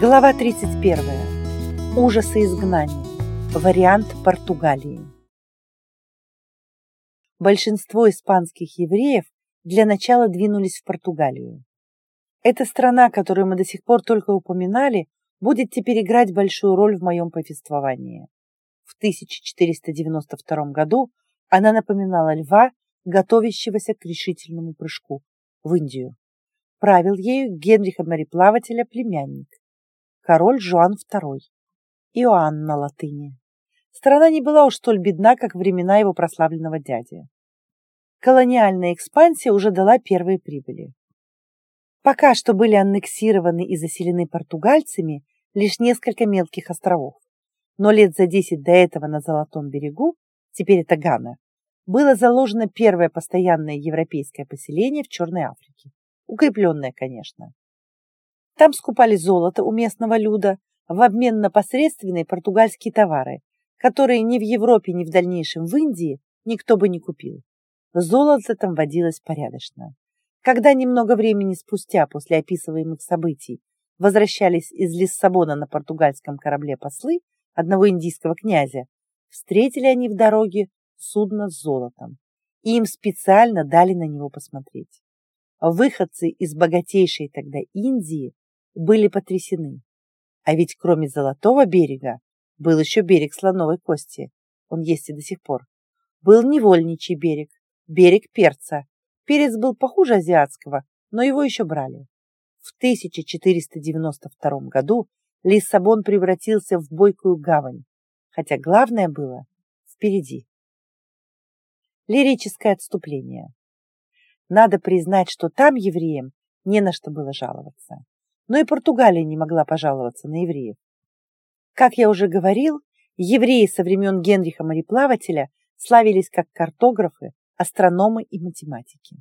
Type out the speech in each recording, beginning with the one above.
Глава 31. Ужасы изгнания. Вариант Португалии. Большинство испанских евреев для начала двинулись в Португалию. Эта страна, которую мы до сих пор только упоминали, будет теперь играть большую роль в моем повествовании. В 1492 году она напоминала льва, готовящегося к решительному прыжку в Индию. Правил ею Генриха мореплавателя племянник, король Жуан II, Иоанн на латыни. Страна не была уж столь бедна, как времена его прославленного дяди. Колониальная экспансия уже дала первые прибыли. Пока что были аннексированы и заселены португальцами лишь несколько мелких островов. Но лет за десять до этого на Золотом берегу, теперь это Гана, было заложено первое постоянное европейское поселение в Черной Африке. Укрепленное, конечно. Там скупали золото у местного люда в обмен на посредственные португальские товары, которые ни в Европе, ни в дальнейшем в Индии никто бы не купил. Золото там водилось порядочно. Когда немного времени спустя после описываемых событий возвращались из Лиссабона на португальском корабле послы одного индийского князя, встретили они в дороге судно с золотом, и им специально дали на него посмотреть. Выходцы из богатейшей тогда Индии были потрясены. А ведь кроме Золотого берега был еще берег Слоновой Кости, он есть и до сих пор. Был невольничий берег, берег Перца. Перец был похуже азиатского, но его еще брали. В 1492 году Лиссабон превратился в бойкую гавань, хотя главное было впереди. Лирическое отступление. Надо признать, что там евреям не на что было жаловаться. Но и Португалия не могла пожаловаться на евреев. Как я уже говорил, евреи со времен Генриха мореплавателя славились как картографы, астрономы и математики.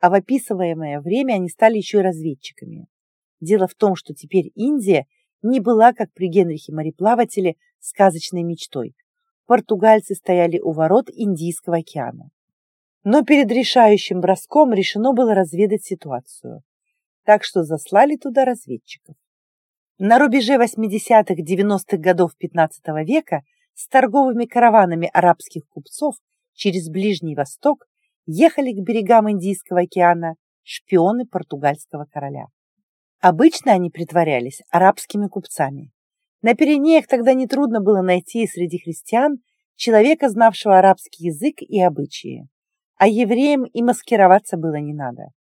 А в описываемое время они стали еще и разведчиками. Дело в том, что теперь Индия не была, как при Генрихе мореплавателе, сказочной мечтой. Португальцы стояли у ворот Индийского океана. Но перед решающим броском решено было разведать ситуацию. Так что заслали туда разведчиков. На рубеже 80-х-90-х годов XV века с торговыми караванами арабских купцов через Ближний Восток ехали к берегам Индийского океана шпионы португальского короля. Обычно они притворялись арабскими купцами. На Пиренеях тогда нетрудно было найти среди христиан человека, знавшего арабский язык и обычаи. А евреям и маскироваться было не надо.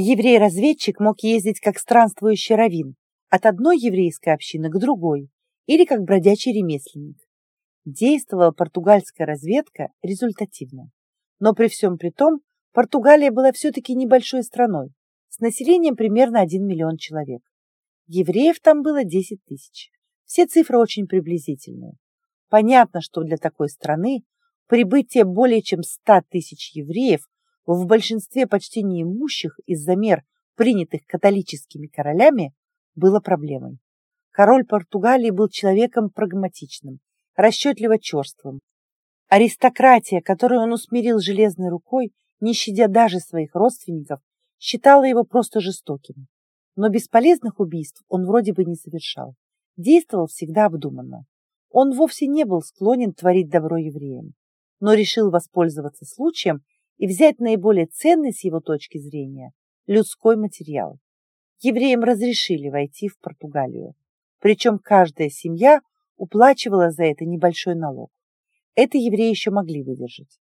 Еврей-разведчик мог ездить как странствующий раввин от одной еврейской общины к другой или как бродячий ремесленник действовала португальская разведка результативно. Но при всем при том, Португалия была все-таки небольшой страной, с населением примерно 1 миллион человек. Евреев там было 10 тысяч. Все цифры очень приблизительные. Понятно, что для такой страны прибытие более чем 100 тысяч евреев в большинстве почти неимущих из-за мер, принятых католическими королями, было проблемой. Король Португалии был человеком прагматичным, расчетливо черствым. Аристократия, которую он усмирил железной рукой, не щадя даже своих родственников, считала его просто жестоким. Но бесполезных убийств он вроде бы не совершал. Действовал всегда обдуманно. Он вовсе не был склонен творить добро евреям, но решил воспользоваться случаем и взять наиболее ценный с его точки зрения людской материал. Евреям разрешили войти в Португалию. Причем каждая семья уплачивала за это небольшой налог. Это евреи еще могли выдержать.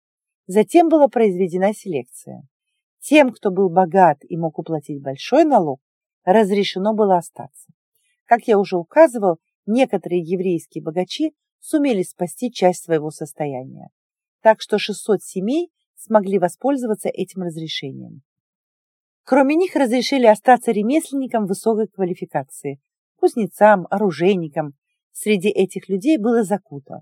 Затем была произведена селекция. Тем, кто был богат и мог уплатить большой налог, разрешено было остаться. Как я уже указывал, некоторые еврейские богачи сумели спасти часть своего состояния. Так что 600 семей смогли воспользоваться этим разрешением. Кроме них разрешили остаться ремесленникам высокой квалификации, кузнецам, оружейникам, среди этих людей было закуто.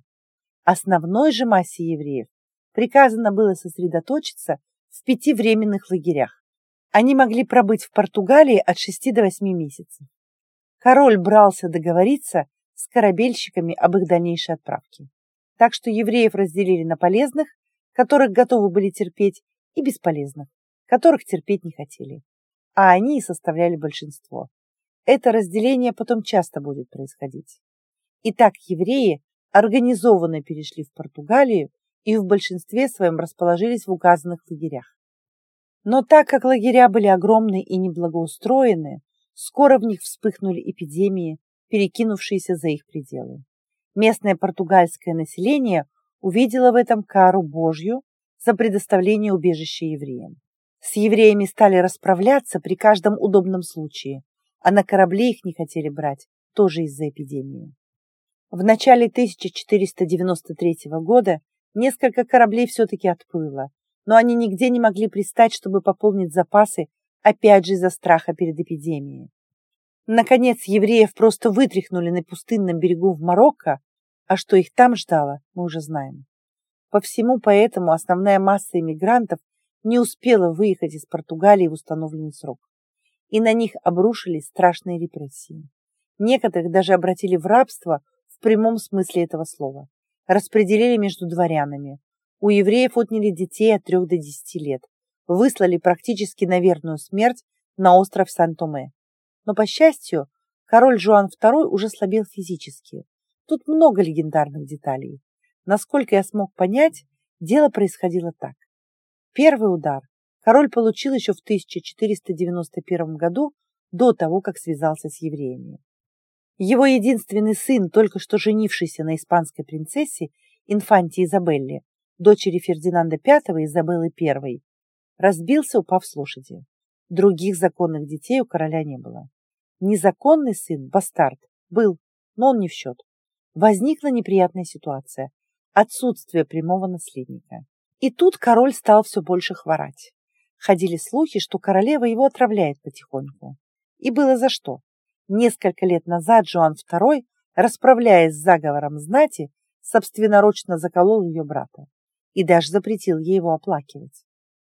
Основной же массе евреев приказано было сосредоточиться в пяти временных лагерях. Они могли пробыть в Португалии от шести до восьми месяцев. Король брался договориться с корабельщиками об их дальнейшей отправке. Так что евреев разделили на полезных, которых готовы были терпеть, и бесполезных, которых терпеть не хотели. А они и составляли большинство. это разделение потом часто будет происходить. Итак, евреи организованно перешли в Португалию и в большинстве своем расположились в указанных лагерях. Но так как лагеря были огромны и неблагоустроены, скоро в них вспыхнули эпидемии, перекинувшиеся за их пределы. Местное португальское население увидело в этом кару Божью за предоставление убежища евреям. С евреями стали расправляться при каждом удобном случае, а на корабле их не хотели брать, тоже из-за эпидемии. В начале 1493 года несколько кораблей все-таки отплыло, но они нигде не могли пристать, чтобы пополнить запасы, опять же из-за страха перед эпидемией. Наконец, евреев просто вытряхнули на пустынном берегу в Марокко, а что их там ждало, мы уже знаем. По всему поэтому основная масса иммигрантов не успела выехать из Португалии в установленный срок. И на них обрушились страшные репрессии. Некоторых даже обратили в рабство в прямом смысле этого слова. Распределили между дворянами. У евреев отняли детей от трех до десяти лет. Выслали практически на верную смерть на остров Сан-Томе. Но, по счастью, король Жуан II уже слабел физически. Тут много легендарных деталей. Насколько я смог понять, дело происходило так. Первый удар король получил еще в 1491 году, до того, как связался с евреями. Его единственный сын, только что женившийся на испанской принцессе, инфанте Изабелле, дочери Фердинанда V и Изабеллы I, разбился, упав с лошади. Других законных детей у короля не было. Незаконный сын, бастард, был, но он не в счет. Возникла неприятная ситуация – отсутствие прямого наследника. И тут король стал все больше хворать. Ходили слухи, что королева его отравляет потихоньку. И было за что. Несколько лет назад Жуан II, расправляясь с заговором знати, собственноручно заколол ее брата и даже запретил ей его оплакивать.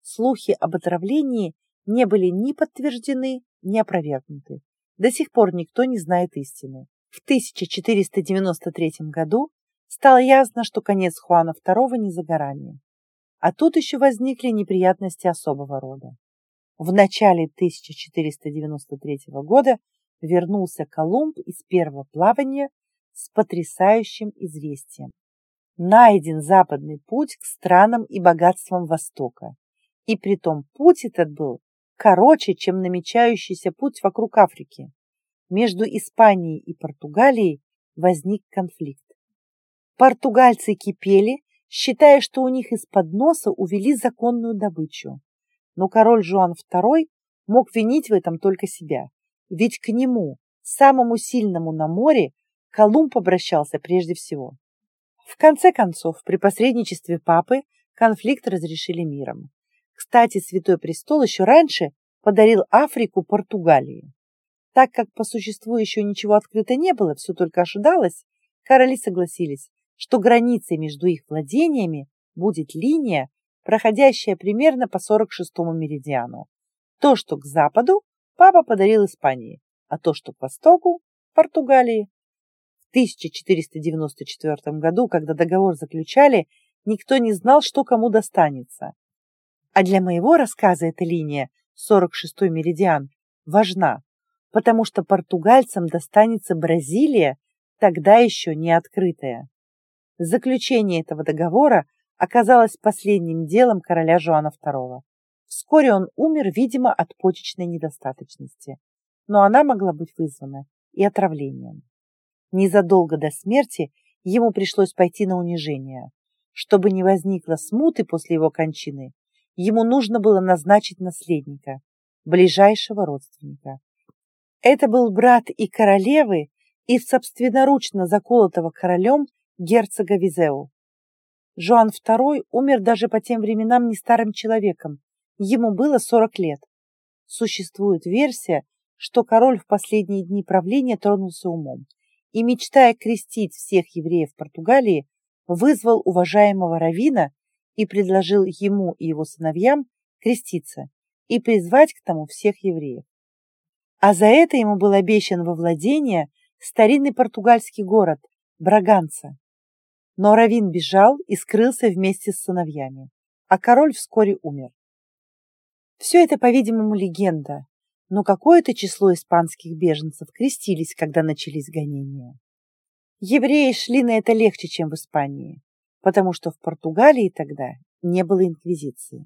Слухи об отравлении не были ни подтверждены, ни опровергнуты. До сих пор никто не знает истины. В 1493 году стало ясно, что конец Хуана II не за горами. А тут еще возникли неприятности особого рода. В начале 1493 года вернулся Колумб из первого плавания с потрясающим известием. Найден западный путь к странам и богатствам Востока. И притом путь этот был короче, чем намечающийся путь вокруг Африки. Между Испанией и Португалией возник конфликт. Португальцы кипели, считая, что у них из-под носа увели законную добычу. Но король Жуан II мог винить в этом только себя, ведь к нему, самому сильному на море, Колумб обращался прежде всего. В конце концов, при посредничестве папы конфликт разрешили миром. Кстати, Святой Престол еще раньше подарил Африку Португалии. Так как по существу еще ничего открыто не было, все только ожидалось, короли согласились, что границей между их владениями будет линия, проходящая примерно по 46-му меридиану. То, что к западу, папа подарил Испании, а то, что к востоку – Португалии. В 1494 году, когда договор заключали, никто не знал, что кому достанется. А для моего рассказа эта линия, 46-й меридиан, важна, потому что португальцам достанется Бразилия, тогда еще не открытая. Заключение этого договора оказалось последним делом короля Жуана II. Вскоре он умер, видимо, от почечной недостаточности, но она могла быть вызвана и отравлением. Незадолго до смерти ему пришлось пойти на унижение. Чтобы не возникло смуты после его кончины, ему нужно было назначить наследника, ближайшего родственника. Это был брат и королевы, и собственноручно заколотого королем герцога Визеу. Жуан II умер даже по тем временам не старым человеком, ему было 40 лет. Существует версия, что король в последние дни правления тронулся умом и, мечтая крестить всех евреев Португалии, вызвал уважаемого Равина и предложил ему и его сыновьям креститься и призвать к тому всех евреев. А за это ему был обещан во владение старинный португальский город Браганца. Но Равин бежал и скрылся вместе с сыновьями, а король вскоре умер. Все это, по-видимому, легенда, но какое-то число испанских беженцев крестились, когда начались гонения. Евреи шли на это легче, чем в Испании, потому что в Португалии тогда не было инквизиции.